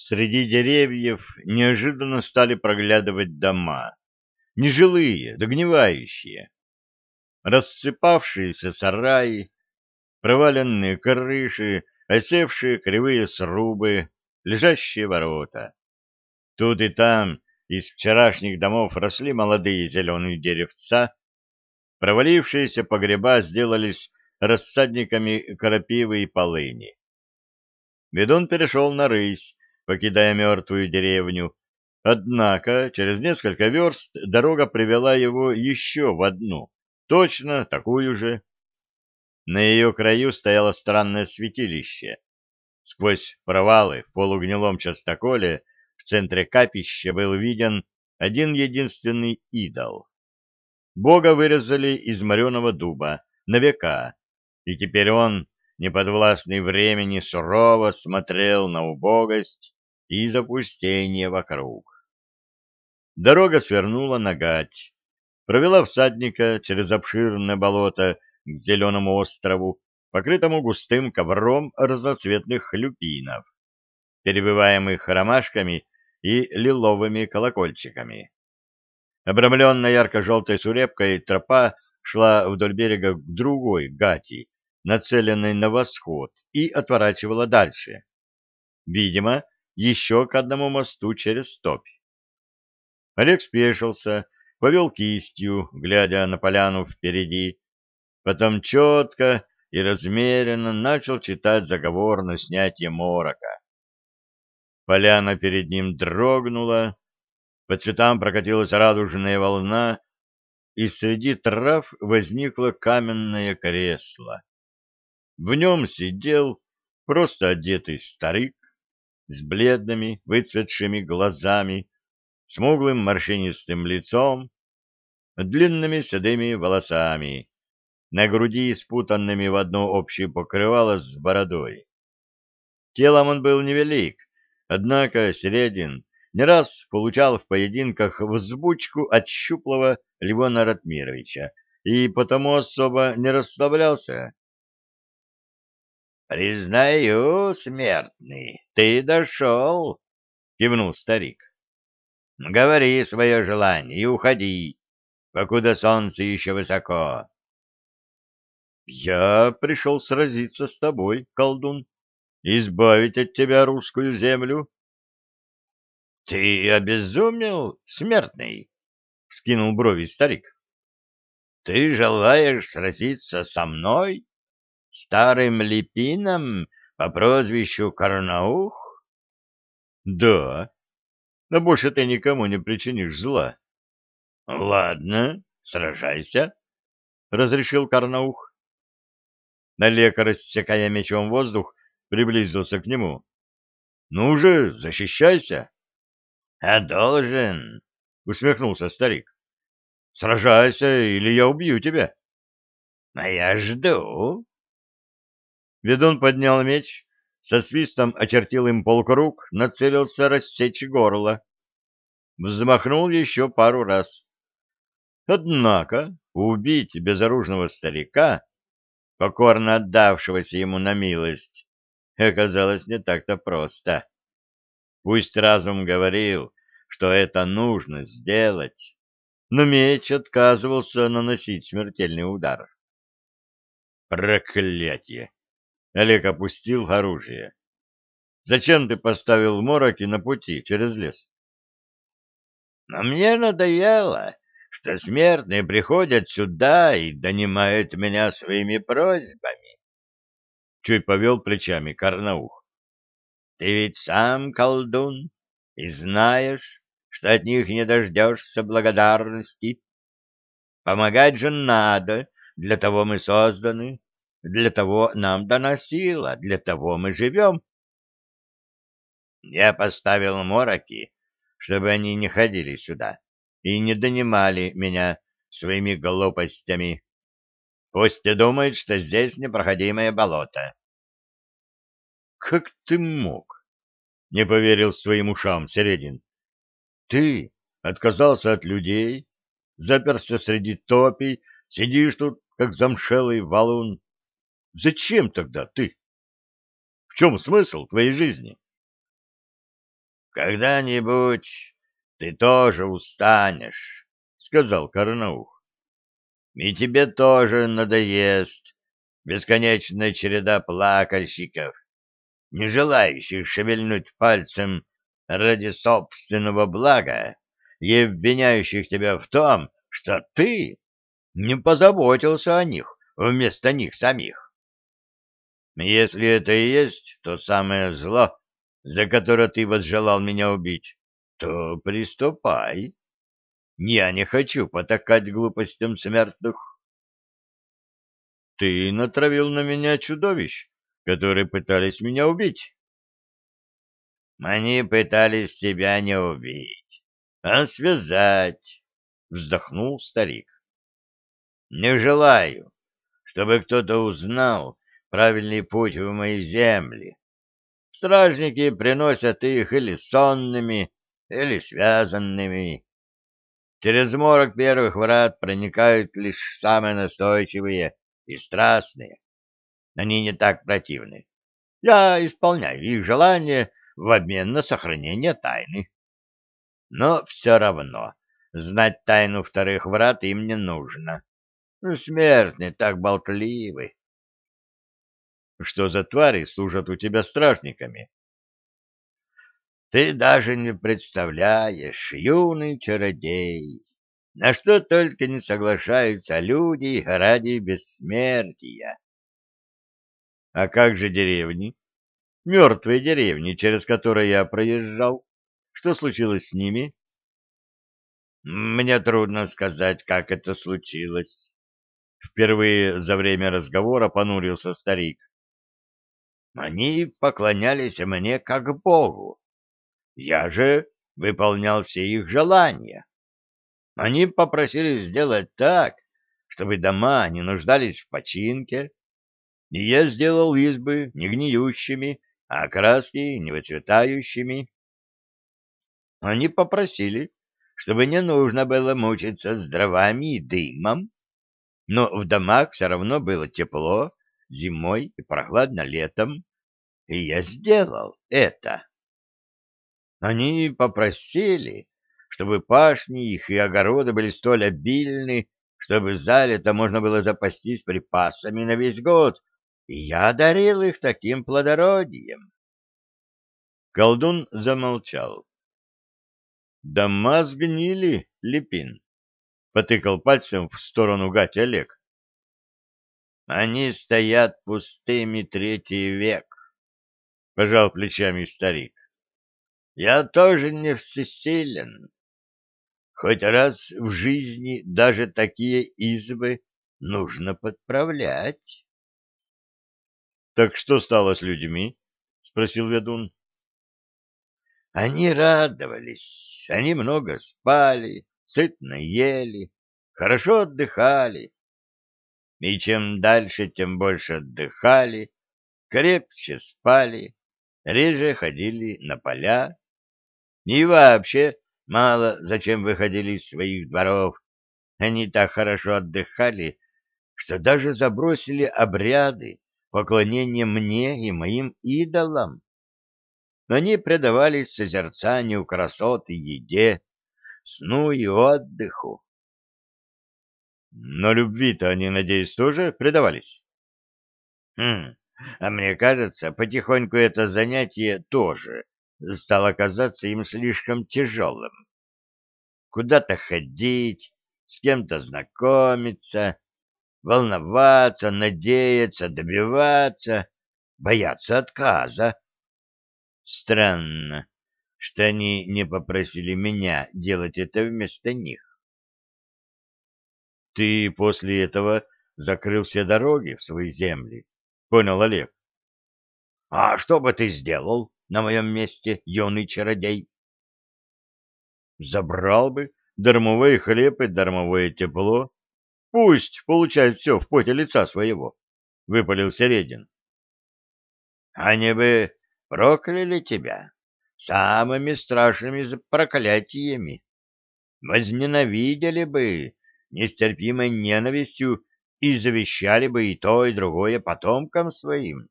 Среди деревьев неожиданно стали проглядывать дома. Нежилые, догнивающие. Рассыпавшиеся сараи, проваленные крыши, осевшие кривые срубы, лежащие ворота. Тут и там из вчерашних домов росли молодые зеленые деревца, провалившиеся погреба сделались рассадниками крапивы и полыни. Ведун перешел на рысь, покидая мертвую деревню, однако через несколько верст дорога привела его еще в одну, точно такую же. На ее краю стояло странное святилище. Сквозь провалы в полугнилом частоколе в центре капища был виден один единственный идол. Бога вырезали из мореного дуба на века, и теперь он, неподвластный времени, сурово смотрел на убогость и запустение вокруг. Дорога свернула на гать, провела всадника через обширное болото к зеленому острову, покрытому густым ковром разноцветных хлюпинов, перебиваемых ромашками и лиловыми колокольчиками. Обрамленная ярко-желтой сурепкой тропа шла вдоль берега к другой гати, нацеленной на восход, и отворачивала дальше. Видимо, еще к одному мосту через топь. Олег спешился, повел кистью, глядя на поляну впереди, потом четко и размеренно начал читать заговор на снятие морока. Поляна перед ним дрогнула, по цветам прокатилась радужная волна, и среди трав возникло каменное кресло. В нем сидел просто одетый старик с бледными, выцветшими глазами, смуглым морщинистым лицом, длинными седыми волосами, на груди спутанными в одно общее покрывало с бородой. Телом он был невелик, однако Середин не раз получал в поединках взбучку от щуплого Львона Ратмировича и потому особо не расслаблялся. «Признаю, смертный, ты дошел!» — кивнул старик. «Говори свое желание и уходи, покуда солнце еще высоко». «Я пришел сразиться с тобой, колдун, избавить от тебя русскую землю». «Ты обезумел, смертный?» — вскинул брови старик. «Ты желаешь сразиться со мной?» Старым Липином по прозвищу Карнаух? — Да. Но больше ты никому не причинишь зла. — Ладно, сражайся, — разрешил Карнаух. Налека, рассекая мечом воздух, приблизился к нему. — Ну же, защищайся. — А должен, — усмехнулся старик. — Сражайся, или я убью тебя. — А я жду, Ведун поднял меч, со свистом очертил им полукруг, нацелился рассечь горло. Взмахнул еще пару раз. Однако убить безоружного старика, покорно отдавшегося ему на милость, оказалось не так-то просто. Пусть разум говорил, что это нужно сделать, но меч отказывался наносить смертельный удар. Проклятие! Олег опустил оружие. Зачем ты поставил мороки на пути через лес? Но мне надоело, что смертные приходят сюда и донимают меня своими просьбами. Чуть повел плечами Карнаух. Ты ведь сам колдун и знаешь, что от них не дождешься благодарности. Помогать же надо, для того мы созданы. Для того нам дана сила, для того мы живем. Я поставил мороки, чтобы они не ходили сюда и не донимали меня своими глупостями. Пусть и думают, что здесь непроходимое болото. — Как ты мог? — не поверил своим ушам Середин. — Ты отказался от людей, заперся среди топий, сидишь тут, как замшелый валун. Зачем тогда ты? В чем смысл твоей жизни? когда-нибудь ты тоже устанешь, — сказал Карнаух. — И тебе тоже надоест бесконечная череда плакальщиков, не желающих шевельнуть пальцем ради собственного блага и обвиняющих тебя в том, что ты не позаботился о них вместо них самих. Если это и есть то самое зло, за которое ты возжелал меня убить, то приступай. Я не хочу потакать глупостям смертных. Ты натравил на меня чудовищ, которые пытались меня убить. Они пытались тебя не убить, а связать, вздохнул старик. Не желаю, чтобы кто-то узнал правильный путь в мои земли. Стражники приносят их или сонными, или связанными. Через морок первых врат проникают лишь самые настойчивые и страстные. Они не так противны. Я исполняю их желания в обмен на сохранение тайны. Но все равно знать тайну вторых врат им не нужно. Смертные так болтливы. Что за твари служат у тебя стражниками? Ты даже не представляешь, юный чародей, на что только не соглашаются люди ради бессмертия. А как же деревни? Мертвые деревни, через которые я проезжал. Что случилось с ними? Мне трудно сказать, как это случилось. Впервые за время разговора понурился старик. Они поклонялись мне как Богу. Я же выполнял все их желания. Они попросили сделать так, чтобы дома не нуждались в починке, и я сделал избы не гниющими, а краски не выцветающими. Они попросили, чтобы не нужно было мучиться с дровами и дымом, но в домах все равно было тепло зимой и прохладно летом, и я сделал это. Они попросили, чтобы пашни их и огороды были столь обильны, чтобы за лето можно было запастись припасами на весь год, и я одарил их таким плодородием. Колдун замолчал. «Дома сгнили, Липин», — потыкал пальцем в сторону Гати Олег. «Они стоят пустыми третий век», — пожал плечами старик. «Я тоже не всесилен. Хоть раз в жизни даже такие избы нужно подправлять». «Так что стало с людьми?» — спросил ведун. Они радовались, они много спали, сытно ели, хорошо отдыхали. И чем дальше, тем больше отдыхали, крепче спали, реже ходили на поля. И вообще мало зачем выходили из своих дворов. Они так хорошо отдыхали, что даже забросили обряды поклонения мне и моим идолам. Они предавались созерцанию красот и еде, сну и отдыху. Но любви-то они, надеюсь, тоже предавались? Хм, а мне кажется, потихоньку это занятие тоже стало казаться им слишком тяжелым. Куда-то ходить, с кем-то знакомиться, волноваться, надеяться, добиваться, бояться отказа. Странно, что они не попросили меня делать это вместо них. Ты после этого закрыл все дороги в свои земли, понял Олег. А что бы ты сделал на моем месте, юный чародей? Забрал бы дармовой хлеб и дармовое тепло. Пусть получает все в поте лица своего, — выпалил Середин. — Они бы прокляли тебя самыми страшными проклятиями, возненавидели бы нестерпимой ненавистью и завещали бы и то, и другое потомкам своим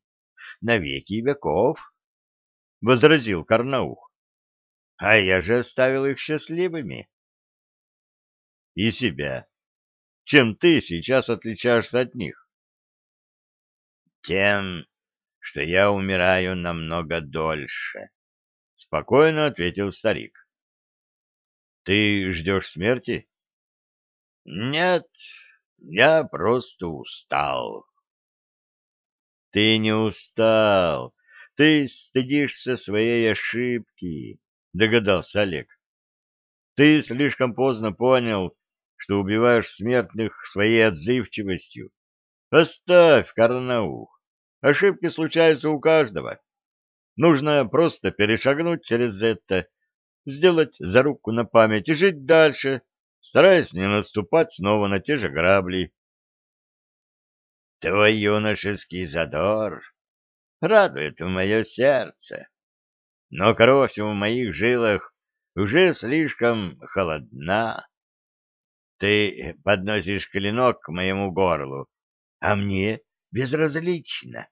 на веки веков, — возразил Карнаух. А я же оставил их счастливыми. И себя. Чем ты сейчас отличаешься от них? Тем, что я умираю намного дольше, — спокойно ответил старик. Ты ждешь смерти? Нет, я просто устал. Ты не устал. Ты стыдишься своей ошибки, догадался Олег. Ты слишком поздно понял, что убиваешь смертных своей отзывчивостью. Оставь карнаух. Ошибки случаются у каждого. Нужно просто перешагнуть через это, сделать зарубку на память и жить дальше, стараясь не наступать снова на те же грабли. Твой юношеский задор радует мое сердце, но кровь в моих жилах уже слишком холодна. Ты подносишь клинок к моему горлу, а мне безразлично.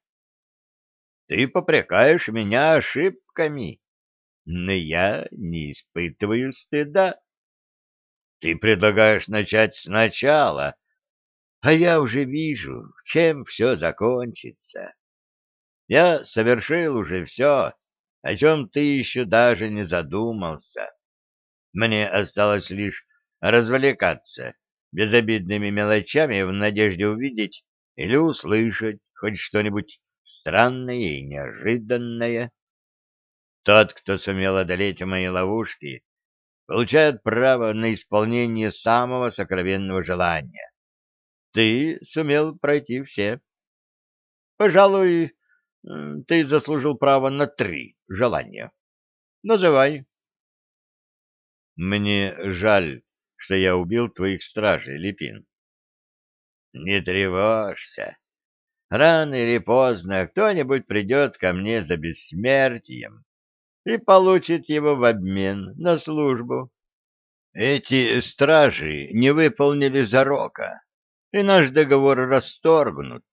Ты попрекаешь меня ошибками, но я не испытываю стыда. Ты предлагаешь начать сначала, а я уже вижу, чем все закончится. Я совершил уже все, о чем ты еще даже не задумался. Мне осталось лишь развлекаться безобидными мелочами в надежде увидеть или услышать хоть что-нибудь странное и неожиданное. Тот, кто сумел одолеть мои ловушки, получает право на исполнение самого сокровенного желания. Ты сумел пройти все. Пожалуй, ты заслужил право на три желания. Называй. Мне жаль, что я убил твоих стражей, Липин. Не тревожься. Рано или поздно кто-нибудь придет ко мне за бессмертием и получит его в обмен на службу. Эти стражи не выполнили зарока, и наш договор расторгнут.